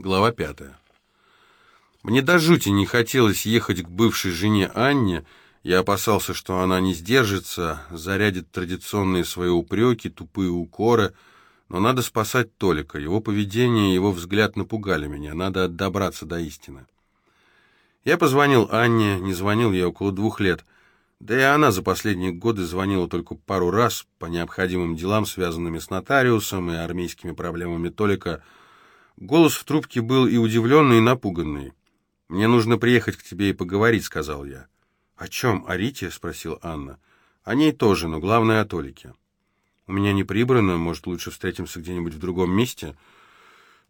Глава пятая. Мне до жути не хотелось ехать к бывшей жене Анне. Я опасался, что она не сдержится, зарядит традиционные свои упреки, тупые укоры. Но надо спасать Толика. Его поведение, его взгляд напугали меня. Надо добраться до истины. Я позвонил Анне, не звонил ей около двух лет. Да и она за последние годы звонила только пару раз по необходимым делам, связанными с нотариусом и армейскими проблемами Толика, Голос в трубке был и удивленный, и напуганный. «Мне нужно приехать к тебе и поговорить», — сказал я. «О чем? О Рите?» — спросила Анна. «О ней тоже, но главное о Толике». «У меня не прибрано, может, лучше встретимся где-нибудь в другом месте?»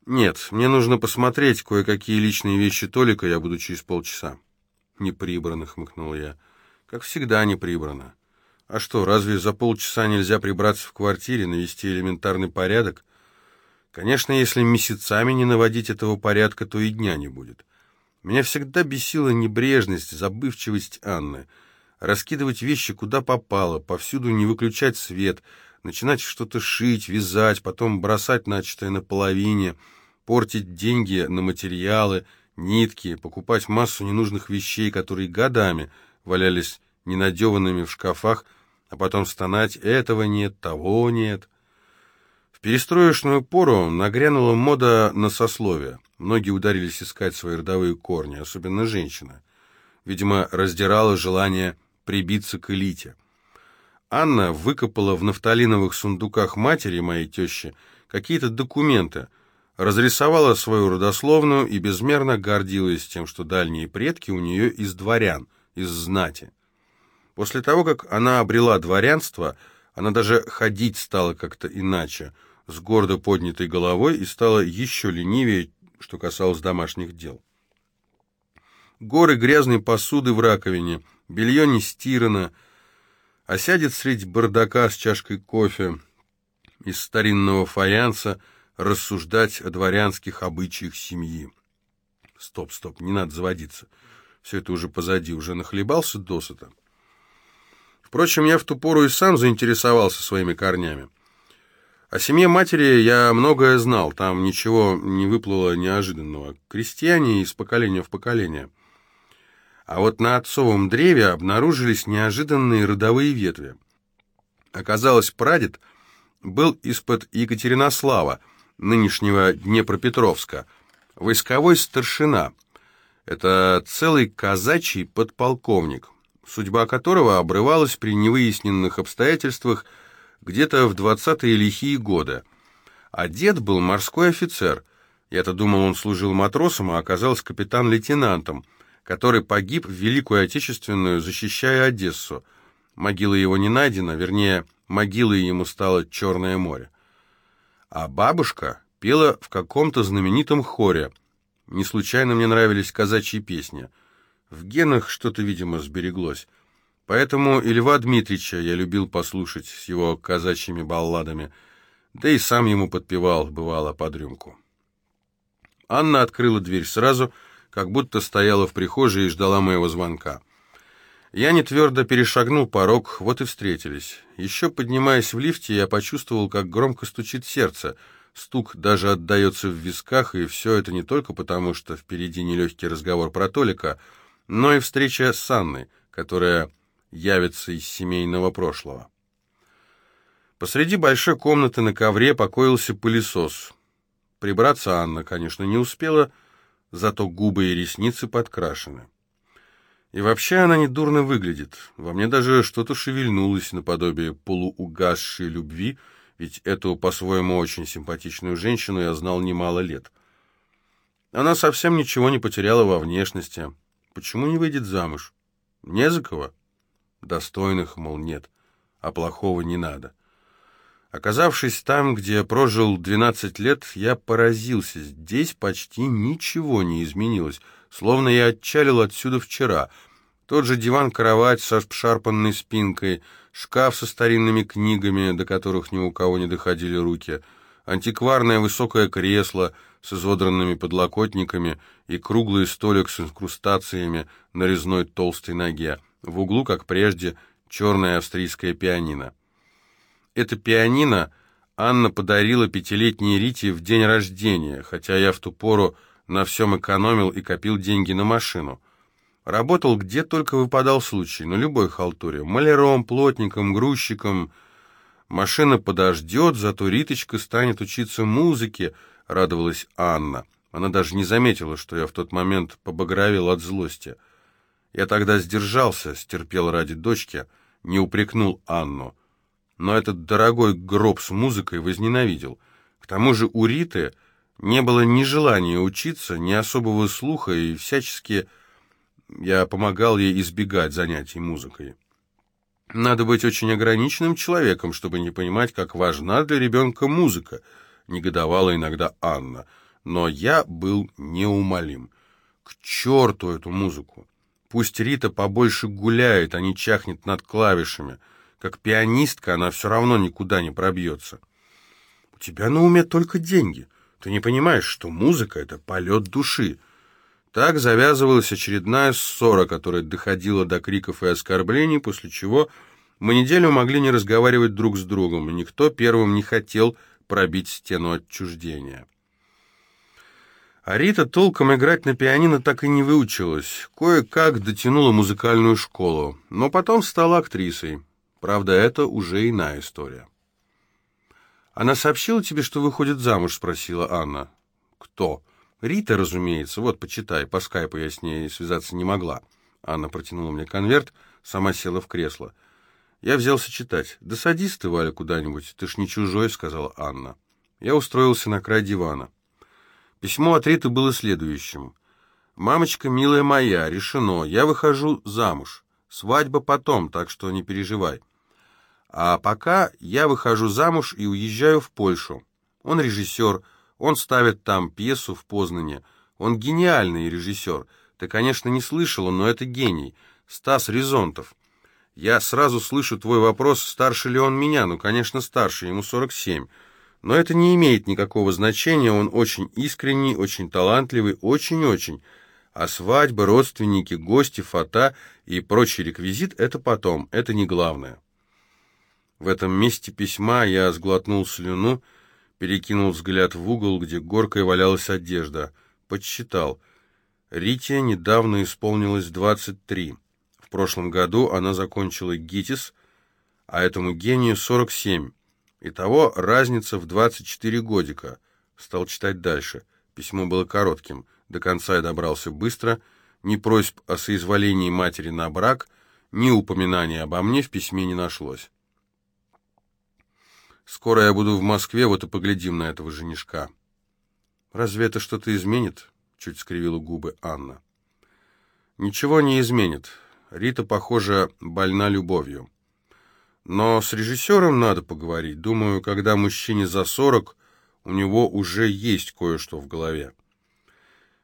«Нет, мне нужно посмотреть кое-какие личные вещи Толика, я буду через полчаса». «Не прибрано», — хмыкнул я. «Как всегда не прибрано. А что, разве за полчаса нельзя прибраться в квартире, навести элементарный порядок?» Конечно, если месяцами не наводить этого порядка, то и дня не будет. Меня всегда бесила небрежность, забывчивость Анны. Раскидывать вещи куда попало, повсюду не выключать свет, начинать что-то шить, вязать, потом бросать начатое на половине, портить деньги на материалы, нитки, покупать массу ненужных вещей, которые годами валялись ненадеванными в шкафах, а потом стонать «этого нет, того нет». В перестроечную пору нагрянула мода на сословие. Многие ударились искать свои родовые корни, особенно женщины. Видимо, раздирало желание прибиться к элите. Анна выкопала в нафталиновых сундуках матери, моей тещи, какие-то документы, разрисовала свою родословную и безмерно гордилась тем, что дальние предки у нее из дворян, из знати. После того, как она обрела дворянство, она даже ходить стала как-то иначе – с гордо поднятой головой и стала еще ленивее, что касалось домашних дел. Горы грязной посуды в раковине, белье не стирано, а сядет средь бардака с чашкой кофе из старинного фаянса рассуждать о дворянских обычаях семьи. Стоп, стоп, не надо заводиться. Все это уже позади, уже нахлебался досыта. Впрочем, я в ту пору и сам заинтересовался своими корнями. О семье матери я многое знал, там ничего не выплыло неожиданного. Крестьяне из поколения в поколение. А вот на отцовом древе обнаружились неожиданные родовые ветви. Оказалось, прадед был из-под Екатеринослава, нынешнего Днепропетровска, войсковой старшина. Это целый казачий подполковник, судьба которого обрывалась при невыясненных обстоятельствах – где-то в двадцатые лихие годы. А дед был морской офицер. Я-то думал, он служил матросом, а оказался капитан-лейтенантом, который погиб в Великую Отечественную, защищая Одессу. Могила его не найдена, вернее, могилой ему стало Черное море. А бабушка пела в каком-то знаменитом хоре. Не случайно мне нравились казачьи песни. В генах что-то, видимо, сбереглось. Поэтому и Льва Дмитрича я любил послушать с его казачьими балладами, да и сам ему подпевал, бывало, под рюмку. Анна открыла дверь сразу, как будто стояла в прихожей и ждала моего звонка. Я не твердо перешагнул порог, вот и встретились. Еще поднимаясь в лифте, я почувствовал, как громко стучит сердце. Стук даже отдается в висках, и все это не только потому, что впереди нелегкий разговор про Толика, но и встреча с Анной, которая явится из семейного прошлого. Посреди большой комнаты на ковре покоился пылесос. Прибраться Анна, конечно, не успела, зато губы и ресницы подкрашены. И вообще она недурно выглядит. Во мне даже что-то шевельнулось наподобие полуугасшей любви, ведь эту по-своему очень симпатичную женщину я знал немало лет. Она совсем ничего не потеряла во внешности. Почему не выйдет замуж? Не за кого? Достойных, мол, нет, а плохого не надо. Оказавшись там, где прожил 12 лет, я поразился. Здесь почти ничего не изменилось, словно я отчалил отсюда вчера. Тот же диван-кровать со обшарпанной спинкой, шкаф со старинными книгами, до которых ни у кого не доходили руки, антикварное высокое кресло с изодранными подлокотниками и круглый столик с инкрустациями на резной толстой ноге. В углу, как прежде, черное австрийское пианино. Это пианино Анна подарила пятилетней Рите в день рождения, хотя я в ту пору на всем экономил и копил деньги на машину. Работал где только выпадал случай, на любой халтуре. Маляром, плотником, грузчиком. Машина подождет, зато Риточка станет учиться музыке, радовалась Анна. Она даже не заметила, что я в тот момент побагровел от злости. Я тогда сдержался, стерпел ради дочки, не упрекнул Анну. Но этот дорогой гроб с музыкой возненавидел. К тому же у Риты не было ни желания учиться, ни особого слуха, и всячески я помогал ей избегать занятий музыкой. Надо быть очень ограниченным человеком, чтобы не понимать, как важна для ребенка музыка, негодовала иногда Анна — но я был неумолим. К черту эту музыку! Пусть Рита побольше гуляет, а не чахнет над клавишами. Как пианистка она все равно никуда не пробьется. У тебя на уме только деньги. Ты не понимаешь, что музыка — это полет души. Так завязывалась очередная ссора, которая доходила до криков и оскорблений, после чего мы неделю могли не разговаривать друг с другом, и никто первым не хотел пробить стену отчуждения. А Рита толком играть на пианино так и не выучилась. Кое-как дотянула музыкальную школу, но потом стала актрисой. Правда, это уже иная история. «Она сообщила тебе, что выходит замуж?» — спросила Анна. «Кто?» «Рита, разумеется. Вот, почитай. По скайпу я с ней связаться не могла». Анна протянула мне конверт, сама села в кресло. Я взялся читать. «Да садись ты, Валя, куда-нибудь. Ты ж не чужой», — сказала Анна. Я устроился на край дивана. Письмо от Риты было следующим. «Мамочка, милая моя, решено, я выхожу замуж. Свадьба потом, так что не переживай. А пока я выхожу замуж и уезжаю в Польшу. Он режиссер, он ставит там пьесу в Познане. Он гениальный режиссер. Ты, конечно, не слышала, но это гений. Стас Резонтов. Я сразу слышу твой вопрос, старше ли он меня. Ну, конечно, старше, ему 47. Но это не имеет никакого значения, он очень искренний, очень талантливый, очень-очень. А свадьба, родственники, гости, фото и прочий реквизит — это потом, это не главное. В этом месте письма я сглотнул слюну, перекинул взгляд в угол, где горкой валялась одежда. Подсчитал. Рите недавно исполнилось 23. В прошлом году она закончила ГИТИС, а этому гению 47. Итого разница в 24 годика. Стал читать дальше. Письмо было коротким. До конца я добрался быстро. Ни просьб о соизволении матери на брак, ни упоминания обо мне в письме не нашлось. Скоро я буду в Москве, вот и поглядим на этого женишка. Разве это что-то изменит? Чуть скривила губы Анна. Ничего не изменит. Рита, похоже, больна любовью. Но с режиссером надо поговорить. Думаю, когда мужчине за сорок, у него уже есть кое-что в голове.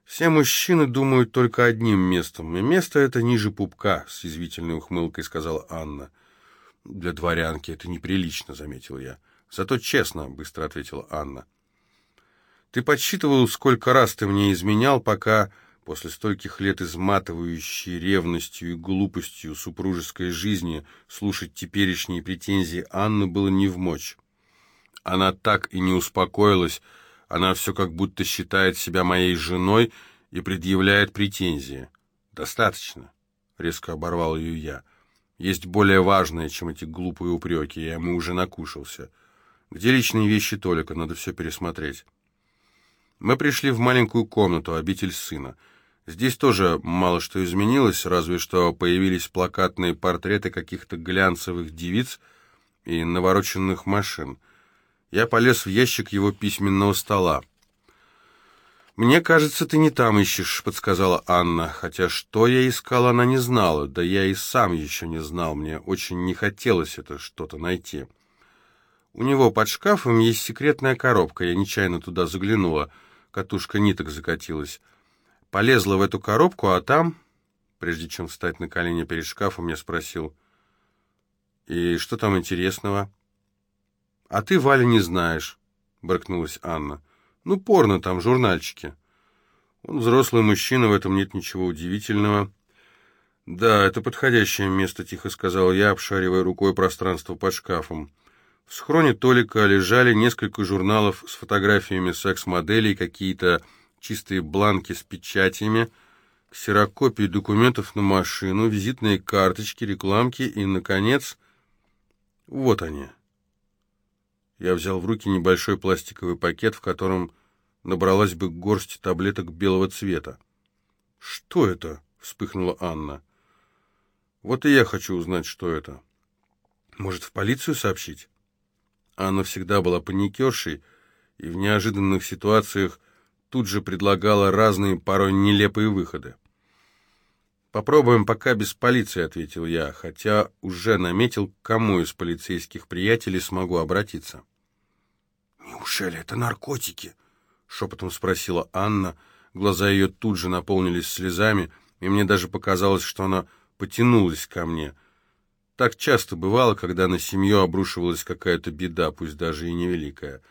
Все мужчины думают только одним местом, и место это ниже пупка, с язвительной ухмылкой сказала Анна. Для дворянки это неприлично, заметил я. Зато честно, быстро ответила Анна. Ты подсчитывал, сколько раз ты мне изменял, пока После стольких лет изматывающей ревностью и глупостью супружеской жизни слушать теперешние претензии Анны было не в мочь. Она так и не успокоилась, она все как будто считает себя моей женой и предъявляет претензии. «Достаточно», — резко оборвал ее я. «Есть более важное, чем эти глупые упреки, я ему уже накушался. Где личные вещи Толика? Надо все пересмотреть». Мы пришли в маленькую комнату, обитель сына — Здесь тоже мало что изменилось, разве что появились плакатные портреты каких-то глянцевых девиц и навороченных машин. Я полез в ящик его письменного стола. «Мне кажется, ты не там ищешь», — подсказала Анна, хотя что я искал, она не знала, да я и сам еще не знал, мне очень не хотелось это что-то найти. У него под шкафом есть секретная коробка, я нечаянно туда заглянула, катушка ниток закатилась. Полезла в эту коробку, а там, прежде чем встать на колени перед шкафом, я спросил, «И что там интересного?» «А ты, Валя, не знаешь», — брыкнулась Анна. «Ну, порно там, журнальчики». Он взрослый мужчина, в этом нет ничего удивительного. «Да, это подходящее место», — тихо сказал я, обшаривая рукой пространство под шкафом. В схроне Толика лежали несколько журналов с фотографиями секс-моделей, какие-то чистые бланки с печатями, ксерокопии документов на машину, визитные карточки, рекламки и, наконец, вот они. Я взял в руки небольшой пластиковый пакет, в котором набралась бы горсть таблеток белого цвета. «Что это?» — вспыхнула Анна. «Вот и я хочу узнать, что это. Может, в полицию сообщить?» Анна всегда была паникершей и в неожиданных ситуациях тут же предлагала разные, порой нелепые выходы. «Попробуем пока без полиции», — ответил я, хотя уже наметил, к кому из полицейских приятелей смогу обратиться. «Неужели это наркотики?» — шепотом спросила Анна. Глаза ее тут же наполнились слезами, и мне даже показалось, что она потянулась ко мне — так часто бывало, когда на семью обрушивалась какая-то беда, пусть даже и невеликая.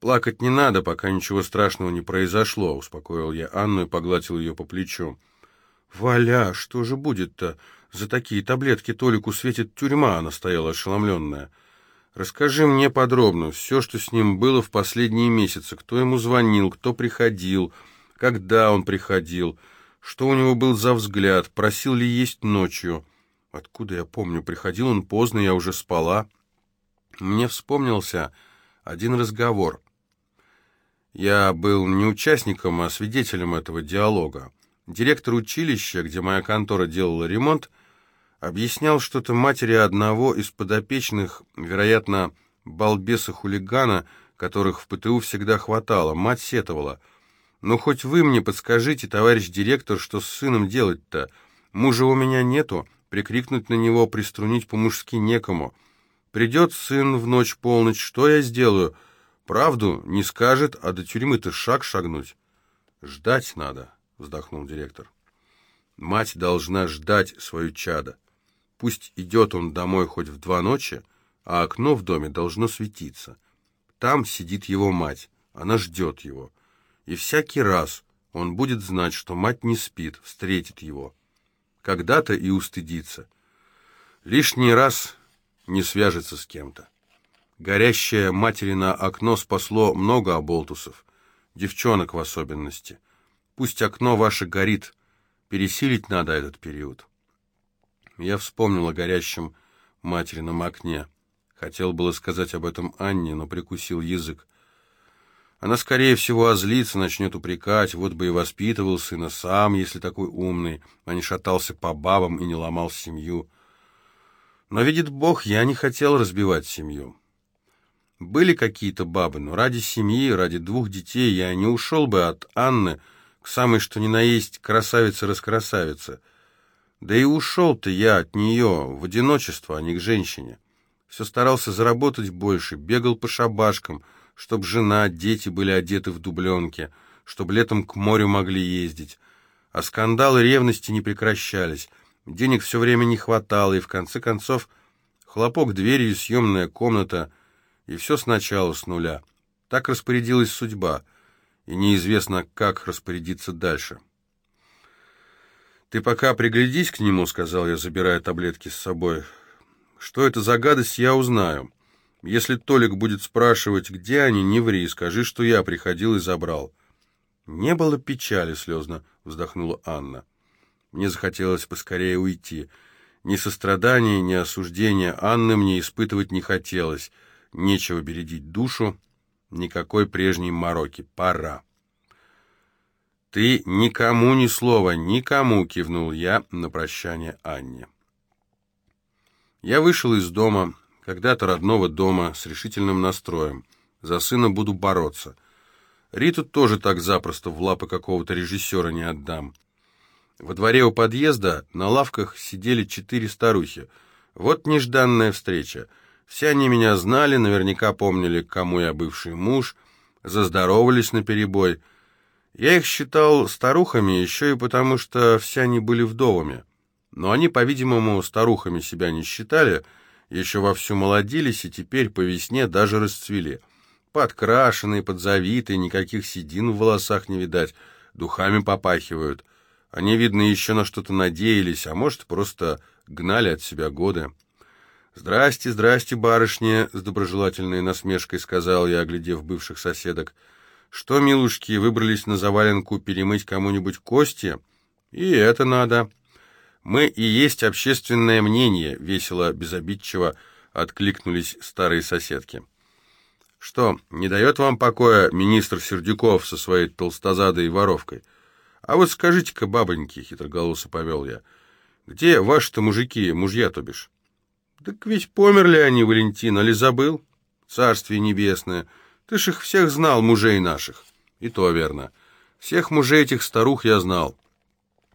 «Плакать не надо, пока ничего страшного не произошло», — успокоил я Анну и погладил ее по плечу. «Валя, что же будет-то? За такие таблетки Толику светит тюрьма», — она стояла ошеломленная. «Расскажи мне подробно все, что с ним было в последние месяцы, кто ему звонил, кто приходил, когда он приходил, что у него был за взгляд, просил ли есть ночью». Откуда я помню? Приходил он поздно, я уже спала. Мне вспомнился один разговор. Я был не участником, а свидетелем этого диалога. Директор училища, где моя контора делала ремонт, объяснял что-то матери одного из подопечных, вероятно, балбеса-хулигана, которых в ПТУ всегда хватало. Мать сетовала. «Ну, хоть вы мне подскажите, товарищ директор, что с сыном делать-то? Мужа у меня нету, прикрикнуть на него, приструнить по-мужски некому. Придет сын в ночь полночь, что я сделаю? Правду не скажет, а до тюрьмы-то шаг шагнуть. Ждать надо, вздохнул директор. Мать должна ждать свою чадо. Пусть идет он домой хоть в два ночи, а окно в доме должно светиться. Там сидит его мать, она ждет его. И всякий раз он будет знать, что мать не спит, встретит его когда-то и устыдится. Лишний раз не свяжется с кем-то. Горящее материно окно спасло много оболтусов, девчонок в особенности. Пусть окно ваше горит, пересилить надо этот период. Я вспомнил о горящем материном окне. Хотел было сказать об этом Анне, но прикусил язык. Она, скорее всего, озлится, начнет упрекать, вот бы и воспитывал сына сам, если такой умный, а не шатался по бабам и не ломал семью. Но, видит Бог, я не хотел разбивать семью. Были какие-то бабы, но ради семьи, ради двух детей я не ушел бы от Анны к самой что ни на есть красавице-раскрасавице. Да и ушел-то я от нее в одиночество, а не к женщине. Все старался заработать больше, бегал по шабашкам — чтоб жена, дети были одеты в дубленки, чтоб летом к морю могли ездить. А скандалы ревности не прекращались, денег все время не хватало, и в конце концов хлопок дверью, съемная комната, и все сначала с нуля. Так распорядилась судьба, и неизвестно, как распорядиться дальше. «Ты пока приглядись к нему», — сказал я, забирая таблетки с собой. «Что это за гадость, я узнаю». Если Толик будет спрашивать, где они, не ври, скажи, что я приходил и забрал. Не было печали, слезно вздохнула Анна. Мне захотелось поскорее уйти. Ни сострадания, ни осуждения Анны мне испытывать не хотелось. Нечего бередить душу, никакой прежней мороки. Пора. «Ты никому ни слова, никому!» — кивнул я на прощание Анне. Я вышел из дома, когда-то родного дома, с решительным настроем. За сына буду бороться. Риту тоже так запросто в лапы какого-то режиссера не отдам. Во дворе у подъезда на лавках сидели четыре старухи. Вот нежданная встреча. Все они меня знали, наверняка помнили, кому я бывший муж, заздоровались наперебой. Я их считал старухами еще и потому, что все они были вдовами. Но они, по-видимому, старухами себя не считали — еще вовсю молодились и теперь по весне даже расцвели. Подкрашенные, подзавитые, никаких седин в волосах не видать, духами попахивают. Они, видно, еще на что-то надеялись, а может, просто гнали от себя годы. «Здрасте, здрасте, барышня!» — с доброжелательной насмешкой сказал я, оглядев бывших соседок. «Что, милушки, выбрались на заваленку перемыть кому-нибудь кости? И это надо!» «Мы и есть общественное мнение», — весело, безобидчиво откликнулись старые соседки. «Что, не дает вам покоя министр Сердюков со своей толстозадой воровкой? А вот скажите-ка, бабоньки, — хитроголосо повел я, — где ваши-то мужики, мужья, то бишь?» «Так ведь померли они, Валентин, али забыл? Царствие небесное, ты ж их всех знал, мужей наших». «И то верно. Всех мужей этих старух я знал.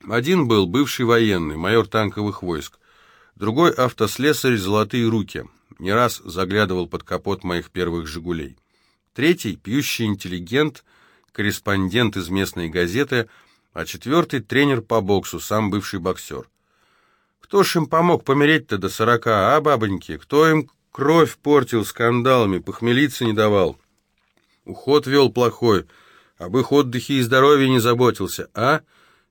Один был бывший военный, майор танковых войск. Другой автослесарь «Золотые руки». Не раз заглядывал под капот моих первых «Жигулей». Третий — пьющий интеллигент, корреспондент из местной газеты, а четвертый — тренер по боксу, сам бывший боксер. Кто ж им помог помереть-то до сорока, а, бабоньки? Кто им кровь портил скандалами, похмелиться не давал? Уход вел плохой, об их отдыхе и здоровье не заботился, а?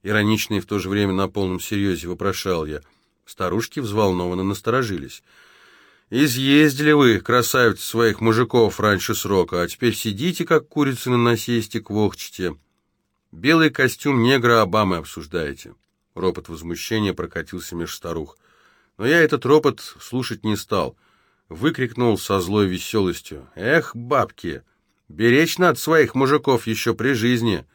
Иронично и в то же время на полном серьезе вопрошал я. Старушки взволнованно насторожились. «Изъездили вы, красавицы, своих мужиков раньше срока, а теперь сидите, как курицы на насесте, квохчете. Белый костюм негра Обамы обсуждаете». Ропот возмущения прокатился меж старух. Но я этот ропот слушать не стал. Выкрикнул со злой веселостью. «Эх, бабки! Беречь надо своих мужиков еще при жизни!»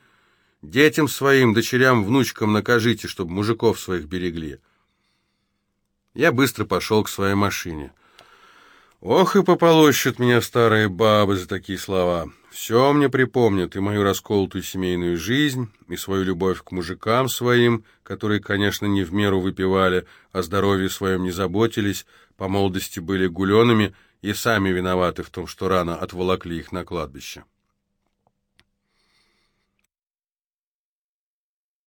Детям своим, дочерям, внучкам накажите, чтобы мужиков своих берегли. Я быстро пошел к своей машине. Ох и пополощут меня старые бабы за такие слова. Все мне припомнят, и мою расколотую семейную жизнь, и свою любовь к мужикам своим, которые, конечно, не в меру выпивали, о здоровье своем не заботились, по молодости были гулеными и сами виноваты в том, что рано отволокли их на кладбище.